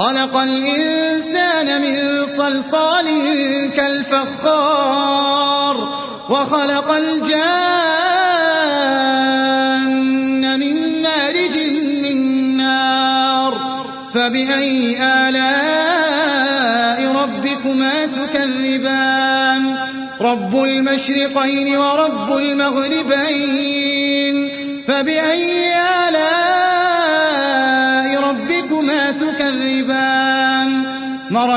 خلق الإنسان من صلصال كالفخار وخلق الجان من مارج من نار فبأي آلاء ربكما تكذبان؟ رب المشرقين ورب المغربين فبأي آلاء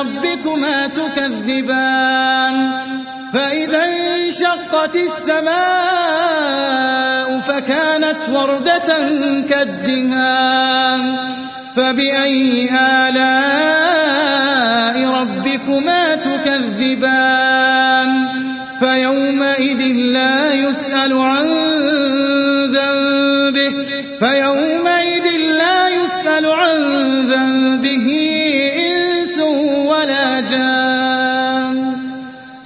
ربكما تكذبان فإذا انشقت السماء فكانت وردة كالدهان فبأي آلاء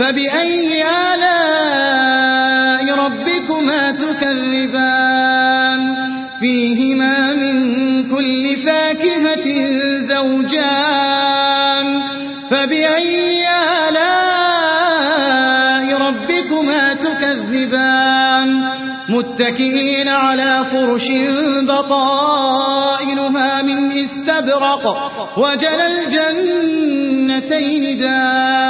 فبأي آلاء ربكما تكذبان؟ فيهما من كل فاكهة زوجان. فبأي آلاء ربكما تكذبان؟ متكئين على فرش بطائلها من استبرق وجل الجنتين دان.